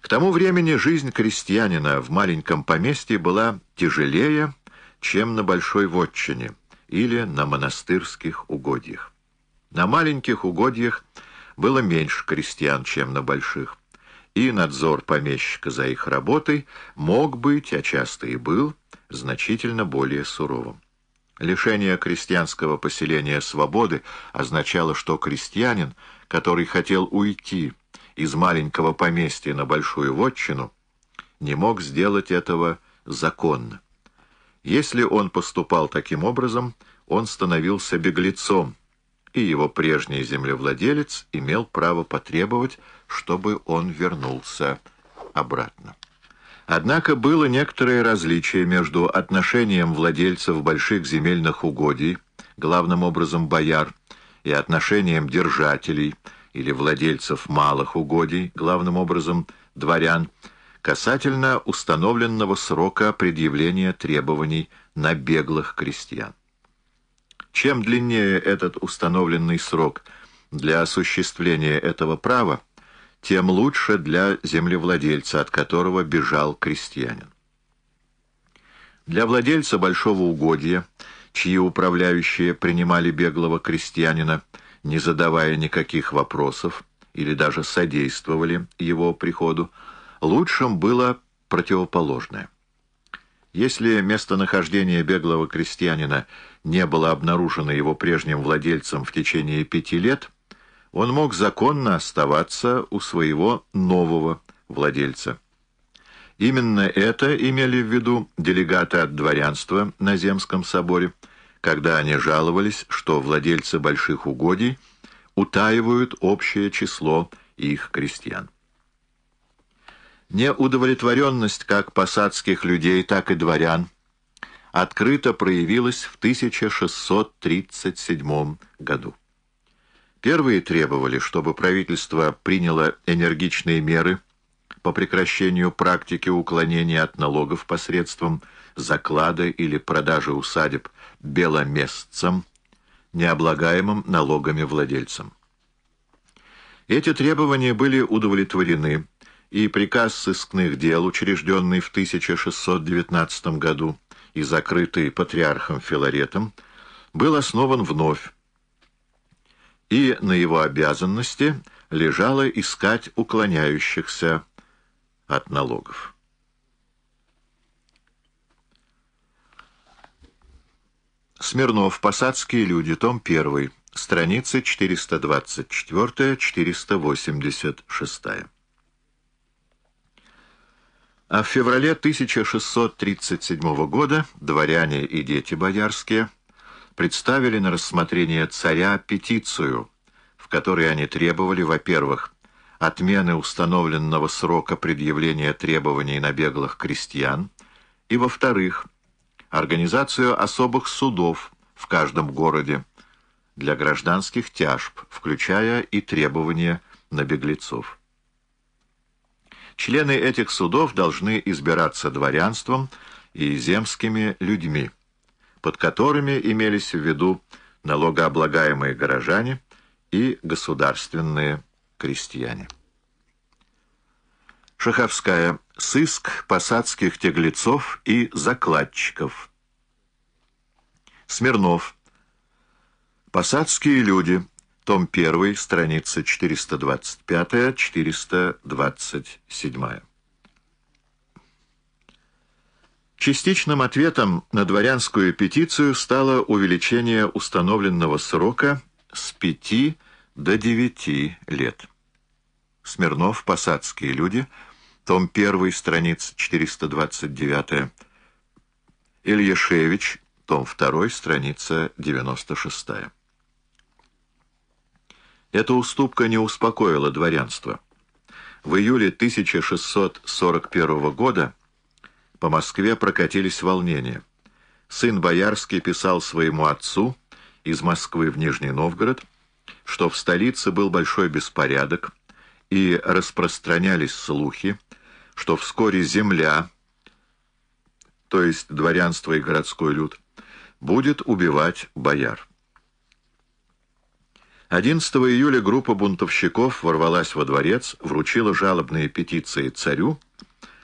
К тому времени жизнь крестьянина в маленьком поместье была тяжелее, чем на большой вотчине или на монастырских угодьях. На маленьких угодьях было меньше крестьян, чем на больших, и надзор помещика за их работой мог быть, а часто и был, значительно более суровым. Лишение крестьянского поселения свободы означало, что крестьянин, который хотел уйти из маленького поместья на большую вотчину, не мог сделать этого законно. Если он поступал таким образом, он становился беглецом, и его прежний землевладелец имел право потребовать, чтобы он вернулся обратно. Однако было некоторое различие между отношением владельцев больших земельных угодий, главным образом бояр, и отношением держателей или владельцев малых угодий, главным образом дворян, касательно установленного срока предъявления требований на беглых крестьян. Чем длиннее этот установленный срок для осуществления этого права, тем лучше для землевладельца, от которого бежал крестьянин. Для владельца большого угодья, чьи управляющие принимали беглого крестьянина, не задавая никаких вопросов, или даже содействовали его приходу, лучшим было противоположное. Если местонахождение беглого крестьянина не было обнаружено его прежним владельцем в течение пяти лет, он мог законно оставаться у своего нового владельца. Именно это имели в виду делегаты от дворянства на Земском соборе, когда они жаловались, что владельцы больших угодий утаивают общее число их крестьян. Неудовлетворенность как посадских людей, так и дворян открыто проявилась в 1637 году. Первые требовали, чтобы правительство приняло энергичные меры по прекращению практики уклонения от налогов посредством заклада или продажи усадеб беломестцам, необлагаемым налогами владельцам. Эти требования были удовлетворены, и приказ сыскных дел, учрежденный в 1619 году и закрытый патриархом Филаретом, был основан вновь, и на его обязанности лежало искать уклоняющихся от налогов. Смирнов. Посадские люди. Том 1. Страницы 424-486. А в феврале 1637 года дворяне и дети боярские представили на рассмотрение царя петицию, в которой они требовали, во-первых, отмены установленного срока предъявления требований на беглых крестьян, и, во-вторых, организацию особых судов в каждом городе для гражданских тяжб, включая и требования на беглецов. Члены этих судов должны избираться дворянством и земскими людьми, под которыми имелись в виду налогооблагаемые горожане и государственные крестьяне. Шаховская. Сыск посадских теглецов и закладчиков. Смирнов. Посадские люди. Том 1, страница 425-427. Частичным ответом на дворянскую петицию стало увеличение установленного срока с 5 до 9 лет. Смирнов, «Посадские люди», том 1, страница 429. Ильяшевич, том 2, страница 96. Эта уступка не успокоила дворянство. В июле 1641 года по Москве прокатились волнения. Сын Боярский писал своему отцу из Москвы в Нижний Новгород, что в столице был большой беспорядок, и распространялись слухи, что вскоре земля, то есть дворянство и городской люд, будет убивать бояр. 11 июля группа бунтовщиков ворвалась во дворец, вручила жалобные петиции царю